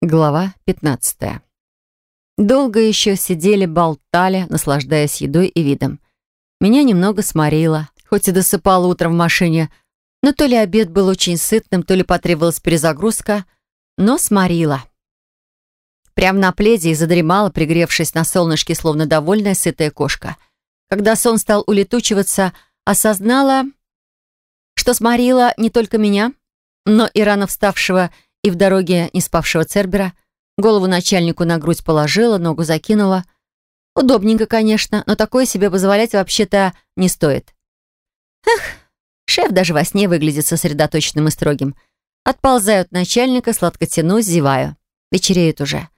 Глава 15. Долго еще сидели, болтали, наслаждаясь едой и видом. Меня немного сморило, хоть и досыпала утром в машине, но то ли обед был очень сытным, то ли потребовалась перезагрузка, но сморила. Прямо на пледе и задремала, пригревшись на солнышке, словно довольная сытая кошка. Когда сон стал улетучиваться, осознала, что сморила не только меня, но и рано вставшего и в дороге не спавшего Цербера. Голову начальнику на грудь положила, ногу закинула. Удобненько, конечно, но такое себе позволять вообще-то не стоит. Эх, шеф даже во сне выглядит сосредоточенным и строгим. Отползаю от начальника, сладко тянусь, зеваю. Вечереет уже.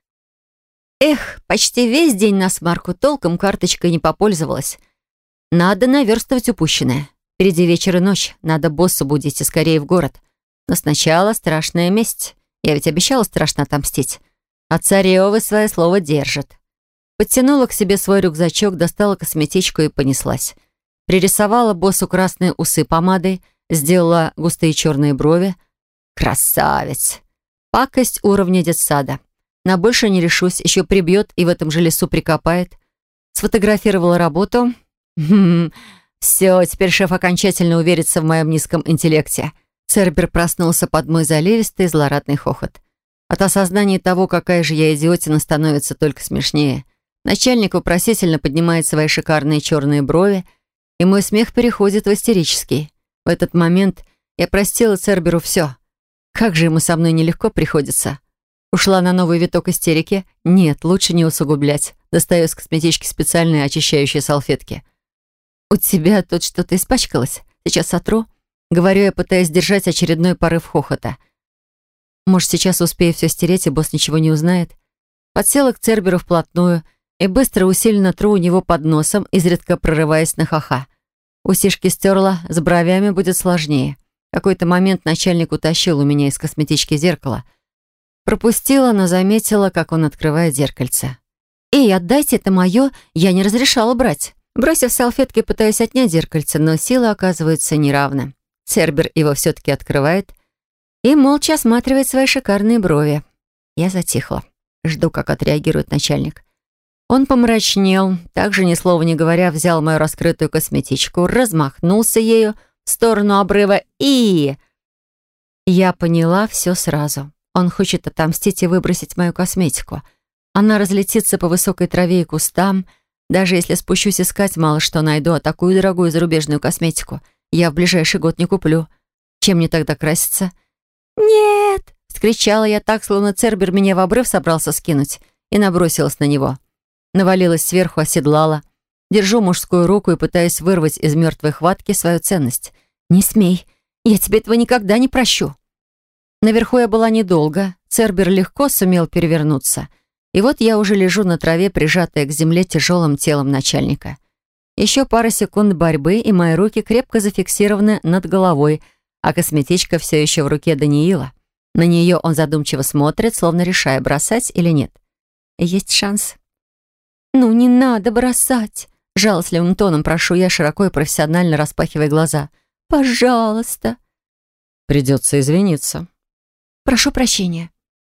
Эх, почти весь день на смарку толком карточкой не попользовалась. Надо наверстывать упущенное. Впереди вечер и ночь. Надо босса будить и скорее в город. Но сначала страшная месть. Я ведь обещала страшно отомстить. А царевы свое слово держит. Подтянула к себе свой рюкзачок, достала косметичку и понеслась. Пририсовала боссу красные усы помадой, сделала густые черные брови. Красавец! Пакость уровня детсада. На больше не решусь, еще прибьет и в этом же лесу прикопает. Сфотографировала работу. Хм, все, теперь шеф окончательно уверится в моем низком интеллекте. Цербер проснулся под мой заливистый злорадный хохот. От осознания того, какая же я идиотина, становится только смешнее. Начальник вопросительно поднимает свои шикарные черные брови, и мой смех переходит в истерический. В этот момент я простила Церберу все. Как же ему со мной нелегко приходится. Ушла на новый виток истерики? Нет, лучше не усугублять. Достаю из косметички специальные очищающие салфетки. «У тебя тут что-то испачкалось? Сейчас сотру?» Говорю я, пытаясь держать очередной порыв хохота. Может, сейчас успею все стереть, и босс ничего не узнает? Подсела к Церберу вплотную и быстро усиленно тру у него под носом, изредка прорываясь на ха-ха. Усишки стерла, с бровями будет сложнее. Какой-то момент начальник утащил у меня из косметички зеркало. Пропустила, но заметила, как он открывает зеркальце. «Эй, отдайте, это мое, я не разрешала брать». Бросив салфетки, пытаюсь отнять зеркальце, но сила оказывается неравна. Цербер его все-таки открывает и молча осматривает свои шикарные брови. Я затихла. Жду, как отреагирует начальник. Он помрачнел, также ни слова не говоря, взял мою раскрытую косметичку, размахнулся ею в сторону обрыва и... Я поняла все сразу. Он хочет отомстить и выбросить мою косметику. Она разлетится по высокой траве и кустам. Даже если спущусь искать, мало что найду, а такую дорогую зарубежную косметику — я в ближайший год не куплю. Чем мне тогда краситься?» «Нет!» — вскричала я так, словно Цербер меня в обрыв собрался скинуть, и набросилась на него. Навалилась сверху, оседлала. Держу мужскую руку и пытаюсь вырвать из мертвой хватки свою ценность. «Не смей! Я тебе этого никогда не прощу!» Наверху я была недолго. Цербер легко сумел перевернуться. И вот я уже лежу на траве, прижатая к земле тяжелым телом начальника. Еще пара секунд борьбы, и мои руки крепко зафиксированы над головой, а косметичка все еще в руке Даниила. На нее он задумчиво смотрит, словно решая, бросать или нет. Есть шанс. «Ну, не надо бросать!» Жалостливым тоном прошу я, широко и профессионально распахивая глаза. «Пожалуйста!» «Придется извиниться». «Прошу прощения».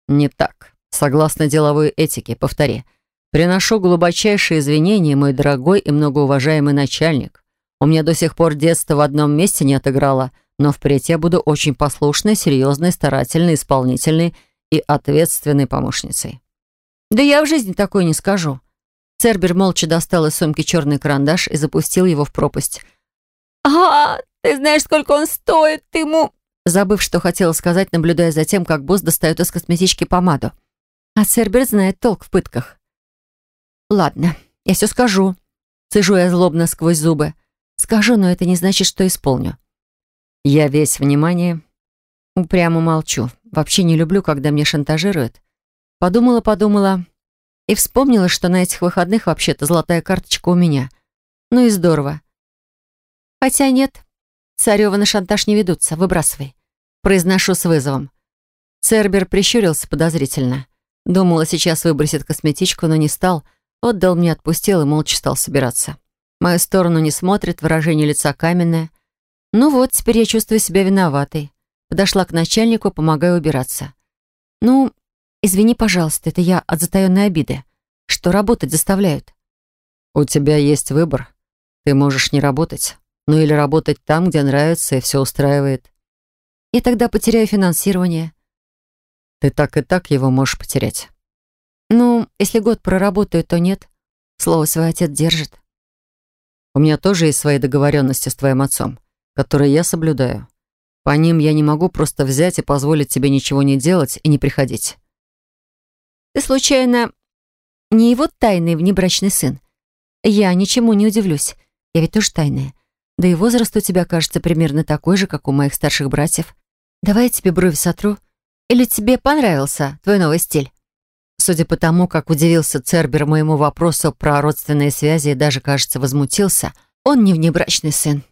«Не так. Согласно деловой этике, повтори. Приношу глубочайшие извинения, мой дорогой и многоуважаемый начальник. У меня до сих пор детство в одном месте не отыграло, но впредь я буду очень послушной, серьезной, старательной, исполнительной и ответственной помощницей. Да я в жизни такой не скажу. Цербер молча достал из сумки черный карандаш и запустил его в пропасть. «А, ты знаешь, сколько он стоит, ты ему...» Забыв, что хотела сказать, наблюдая за тем, как босс достает из косметички помаду. А Цербер знает толк в пытках. «Ладно, я все скажу». Цежу я злобно сквозь зубы. «Скажу, но это не значит, что исполню». «Я весь внимание». Упрямо молчу. Вообще не люблю, когда мне шантажируют. Подумала-подумала и вспомнила, что на этих выходных вообще-то золотая карточка у меня. Ну и здорово. Хотя нет, Царёва на шантаж не ведутся, выбрасывай. Произношу с вызовом. Цербер прищурился подозрительно. Думала, сейчас выбросит косметичку, но не стал — Отдал мне, отпустил и молча стал собираться. В мою сторону не смотрит, выражение лица каменное. Ну вот, теперь я чувствую себя виноватой. Подошла к начальнику, помогая убираться. Ну, Извини, пожалуйста, это я от затаенной обиды. Что работать заставляют. У тебя есть выбор. Ты можешь не работать. Ну или работать там, где нравится и все устраивает. Я тогда потеряю финансирование. Ты так и так его можешь потерять. Ну, если год проработаю, то нет. Слово свой отец держит. У меня тоже есть свои договоренности с твоим отцом, которые я соблюдаю. По ним я не могу просто взять и позволить тебе ничего не делать и не приходить. Ты случайно не его тайный внебрачный сын? Я ничему не удивлюсь. Я ведь тоже тайная. Да и возраст у тебя, кажется, примерно такой же, как у моих старших братьев. Давай я тебе брови сотру. Или тебе понравился твой новый стиль? Судя по тому, как удивился Цербер моему вопросу про родственные связи и даже, кажется, возмутился, он не внебрачный сын.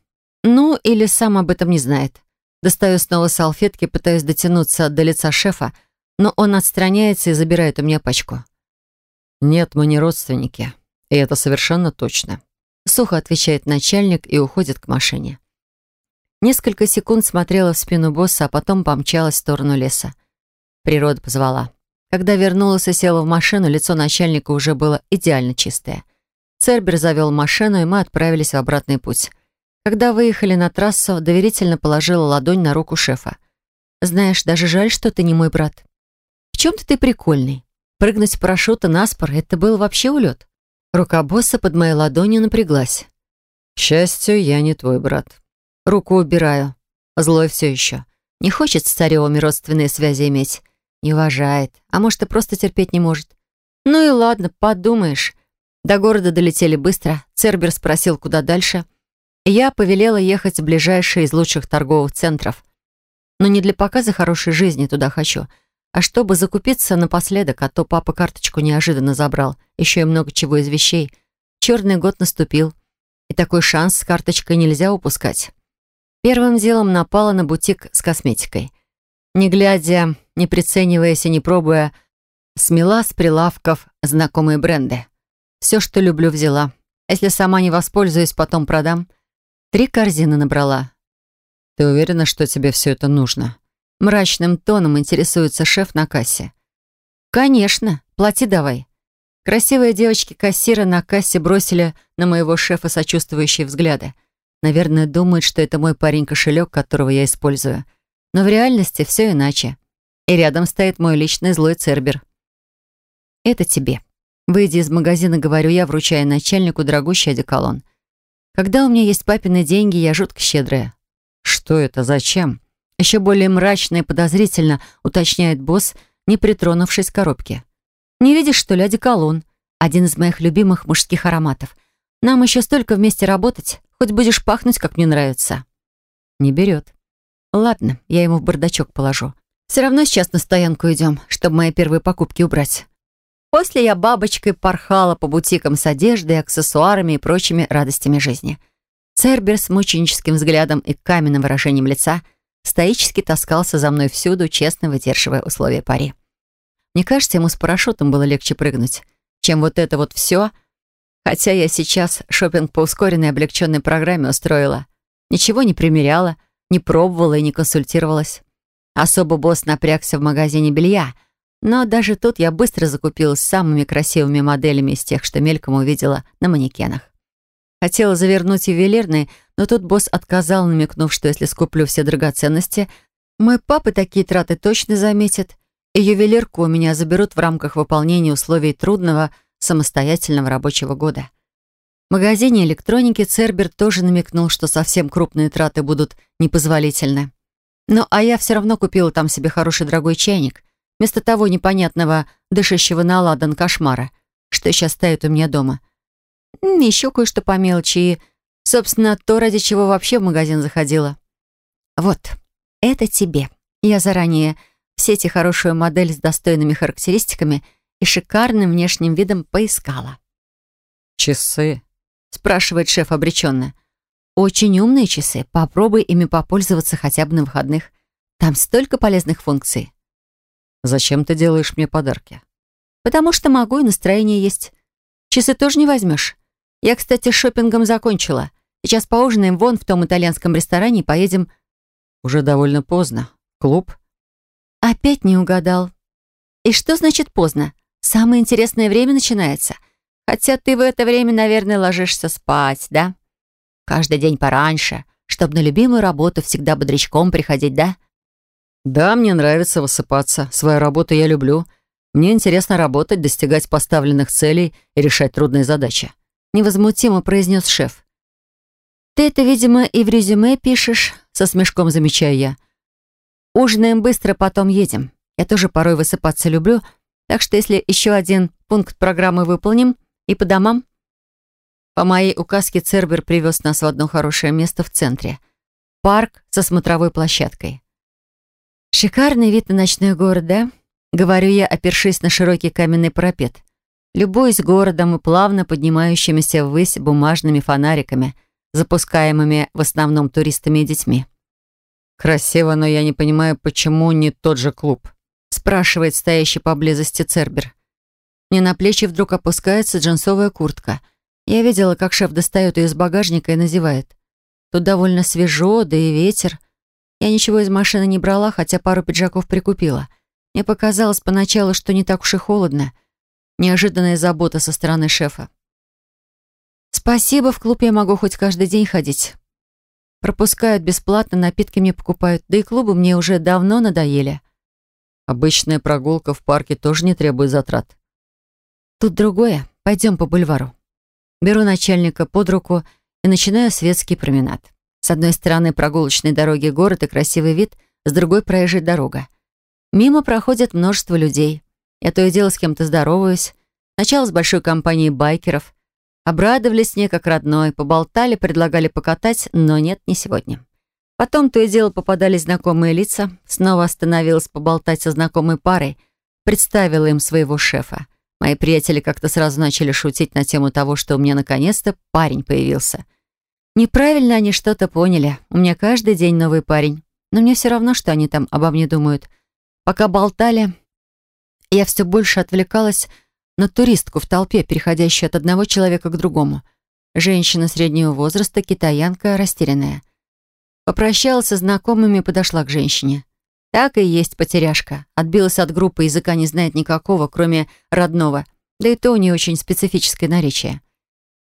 Ну, или сам об этом не знает. Достаю снова салфетки, пытаюсь дотянуться до лица шефа, но он отстраняется и забирает у меня пачку. «Нет, мы не родственники. И это совершенно точно». Сухо отвечает начальник и уходит к машине. Несколько секунд смотрела в спину босса, а потом помчалась в сторону леса. Природа позвала. Когда вернулась и села в машину, лицо начальника уже было идеально чистое. Цербер завел машину, и мы отправились в обратный путь. Когда выехали на трассу, доверительно положила ладонь на руку шефа. «Знаешь, даже жаль, что ты не мой брат. В чем-то ты прикольный. Прыгнуть с парашюта на спор — это был вообще улет». Рука босса под моей ладонью напряглась. «К счастью, я не твой брат». Руку убираю. Злой все еще. Не хочет с царевыми родственные связи иметь. Не уважает. А может, и просто терпеть не может. Ну и ладно, подумаешь. До города долетели быстро. Цербер спросил, куда дальше. Я повелела ехать в ближайший из лучших торговых центров. Но не для показа хорошей жизни туда хочу, а чтобы закупиться напоследок, а то папа карточку неожиданно забрал. Еще и много чего из вещей. Черный год наступил. И такой шанс с карточкой нельзя упускать. Первым делом напала на бутик с косметикой. Не глядя, не прицениваясь и не пробуя, смела с прилавков знакомые бренды. Все, что люблю, взяла. Если сама не воспользуюсь, потом продам — Три корзины набрала. «Ты уверена, что тебе все это нужно?» Мрачным тоном интересуется шеф на кассе. «Конечно, плати давай». Красивые девочки-кассиры на кассе бросили на моего шефа сочувствующие взгляды. Наверное, думают, что это мой парень-кошелек, которого я использую. Но в реальности все иначе. И рядом стоит мой личный злой цербер. «Это тебе». Выйдя из магазина, говорю я, вручая начальнику дорогущий одеколон. Когда у меня есть папины деньги, я жутко щедрая. Что это? Зачем? Еще более мрачно и подозрительно уточняет босс, не притронувшись к коробке. Не видишь, что ли, одеколон? Один из моих любимых мужских ароматов. Нам еще столько вместе работать, хоть будешь пахнуть, как мне нравится. Не берет. Ладно, я ему в бардачок положу. Все равно сейчас на стоянку идем, чтобы мои первые покупки убрать. После я бабочкой порхала по бутикам с одеждой, аксессуарами и прочими радостями жизни. Цербер с мученическим взглядом и каменным выражением лица стоически таскался за мной всюду, честно выдерживая условия пари. Мне кажется, ему с парашютом было легче прыгнуть, чем вот это вот все, хотя я сейчас шопинг по ускоренной облегченной программе устроила. Ничего не примеряла, не пробовала и не консультировалась. Особо босс напрягся в магазине белья — но даже тут я быстро закупилась самыми красивыми моделями из тех, что мельком увидела на манекенах. Хотела завернуть ювелирный, но тут босс отказал, намекнув, что если скуплю все драгоценности, мой папа такие траты точно заметит, и ювелирку у меня заберут в рамках выполнения условий трудного самостоятельного рабочего года. В магазине электроники Цербер тоже намекнул, что совсем крупные траты будут непозволительны. Ну, а я все равно купила там себе хороший дорогой чайник — Вместо того непонятного, дышащего на ладан кошмара, что сейчас стоит у меня дома. Еще кое-что по мелочи и, собственно, то, ради чего вообще в магазин заходила. Вот, это тебе. Я заранее в сети хорошую модель с достойными характеристиками и шикарным внешним видом поискала. «Часы?» — спрашивает шеф обреченно. «Очень умные часы. Попробуй ими попользоваться хотя бы на выходных. Там столько полезных функций». Зачем ты делаешь мне подарки? Потому что могу и настроение есть. Часы тоже не возьмешь. Я, кстати, шопингом закончила. Сейчас поужинаем вон в том итальянском ресторане и поедем... Уже довольно поздно. Клуб? Опять не угадал. И что значит поздно? Самое интересное время начинается. Хотя ты в это время, наверное, ложишься спать, да? Каждый день пораньше, чтобы на любимую работу всегда бодрячком приходить, да? Да, мне нравится высыпаться. Свою работу я люблю. Мне интересно работать, достигать поставленных целей и решать трудные задачи. Невозмутимо произнес шеф. Ты это, видимо, и в резюме пишешь, со смешком замечаю я. Ужинаем быстро, потом едем. Я тоже порой высыпаться люблю, так что если еще один пункт программы выполним, и по домам. По моей указке Цербер привез нас в одно хорошее место в центре. Парк со смотровой площадкой. Шикарный вид на ночной город, да? Говорю я, опершись на широкий каменный парапет. Любуюсь городом и плавно поднимающимися ввысь бумажными фонариками, запускаемыми в основном туристами и детьми. «Красиво, но я не понимаю, почему не тот же клуб?» спрашивает стоящий поблизости Цербер. Мне на плечи вдруг опускается джинсовая куртка. Я видела, как шеф достает ее из багажника и надевает. Тут довольно свежо, да и ветер. Я ничего из машины не брала, хотя пару пиджаков прикупила. Мне показалось поначалу, что не так уж и холодно. Неожиданная забота со стороны шефа. Спасибо, в клуб я могу хоть каждый день ходить. Пропускают бесплатно, напитки мне покупают, да и клубы мне уже давно надоели. Обычная прогулка в парке тоже не требует затрат. Тут другое. Пойдем по бульвару. Беру начальника под руку и начинаю светский променад. С одной стороны прогулочной дороги город и красивый вид, с другой проезжает дорога. Мимо проходит множество людей. Я то и дело с кем-то здороваюсь. Сначала с большой компанией байкеров. Обрадовались мне как родной, поболтали, предлагали покатать, но нет, не сегодня. Потом то и дело попадались знакомые лица. Снова остановилась поболтать со знакомой парой. Представила им своего шефа. Мои приятели как-то сразу начали шутить на тему того, что у меня наконец-то парень появился. Неправильно они что-то поняли. У меня каждый день новый парень. Но мне все равно, что они там обо мне думают. Пока болтали, я все больше отвлекалась на туристку в толпе, переходящую от одного человека к другому. Женщина среднего возраста, китаянка, растерянная. Попрощалась со знакомыми и подошла к женщине. Так и есть потеряшка. Отбилась от группы, языка не знает никакого, кроме родного. Да и то у нее очень специфическое наречие.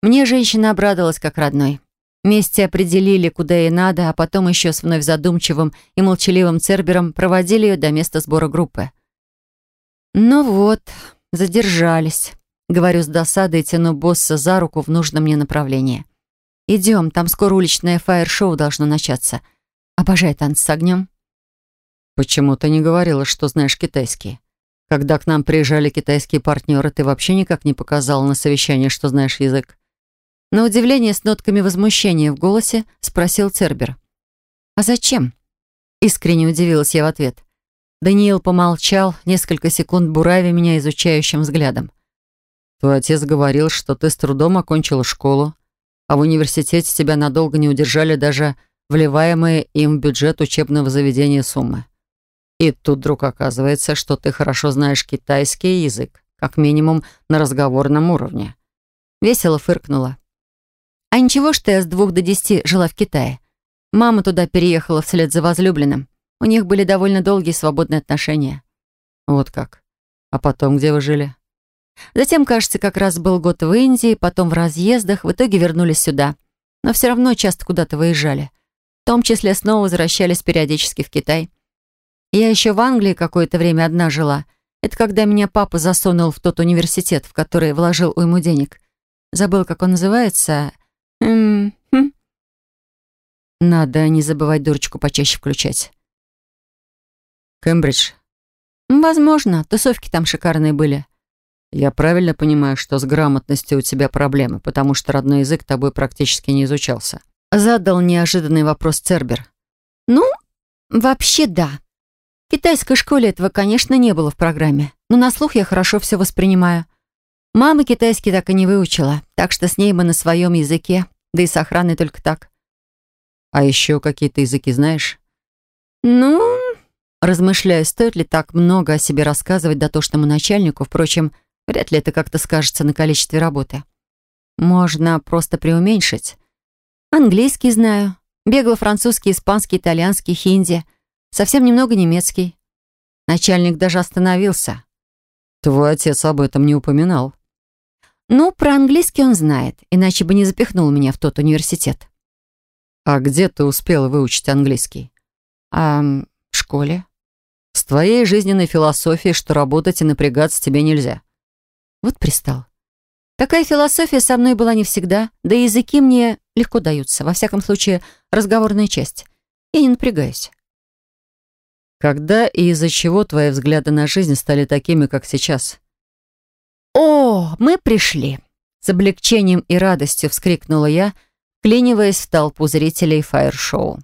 Мне женщина обрадовалась как родной. Вместе определили, куда ей надо, а потом еще с вновь задумчивым и молчаливым Цербером проводили ее до места сбора группы. «Ну вот, задержались», — говорю с досадой тяну босса за руку в нужном мне направлении. «Идем, там скоро уличное фаер-шоу должно начаться. Обожаю танцы с огнем». «Почему ты не говорила, что знаешь китайский? Когда к нам приезжали китайские партнеры, ты вообще никак не показала на совещании, что знаешь язык». На удивление с нотками возмущения в голосе спросил Цербер. «А зачем?» Искренне удивилась я в ответ. Даниил помолчал, несколько секунд буравя меня изучающим взглядом. «Твой отец говорил, что ты с трудом окончила школу, а в университете тебя надолго не удержали даже вливаемые им в бюджет учебного заведения суммы. И тут вдруг оказывается, что ты хорошо знаешь китайский язык, как минимум на разговорном уровне. Весело фыркнула. А ничего, что я с двух до десяти жила в Китае. Мама туда переехала вслед за возлюбленным. У них были довольно долгие свободные отношения. Вот как. А потом где вы жили? Затем, кажется, как раз был год в Индии, потом в разъездах, в итоге вернулись сюда. Но все равно часто куда-то выезжали. В том числе снова возвращались периодически в Китай. Я еще в Англии какое-то время одна жила. Это когда меня папа засунул в тот университет, в который вложил уйму денег. Забыл, как он называется. М хм. Надо не забывать дурочку почаще включать. Кембридж. Возможно, тусовки там шикарные были. Я правильно понимаю, что с грамотностью у тебя проблемы, потому что родной язык тобой практически не изучался? Задал неожиданный вопрос Цербер. Ну, вообще да. Китайской школе этого, конечно, не было в программе, но на слух я хорошо все воспринимаю. Мама китайский так и не выучила, так что с ней мы на своем языке, да и с охраной только так. А еще какие-то языки знаешь? Ну, размышляю, стоит ли так много о себе рассказывать дотошному начальнику, впрочем, вряд ли это как-то скажется на количестве работы. Можно просто преуменьшить. Английский знаю, бегло французский, испанский, итальянский, хинди — Совсем немного немецкий. Начальник даже остановился. Твой отец об этом не упоминал. Ну, про английский он знает, иначе бы не запихнул меня в тот университет. А где ты успела выучить английский? А в школе. С твоей жизненной философией, что работать и напрягаться тебе нельзя. Вот пристал. Такая философия со мной была не всегда, да и языки мне легко даются, во всяком случае, разговорная часть. Я не напрягаюсь. Когда и из-за чего твои взгляды на жизнь стали такими, как сейчас? «О, мы пришли!» С облегчением и радостью вскрикнула я, вклиниваясь в толпу зрителей фаер-шоу.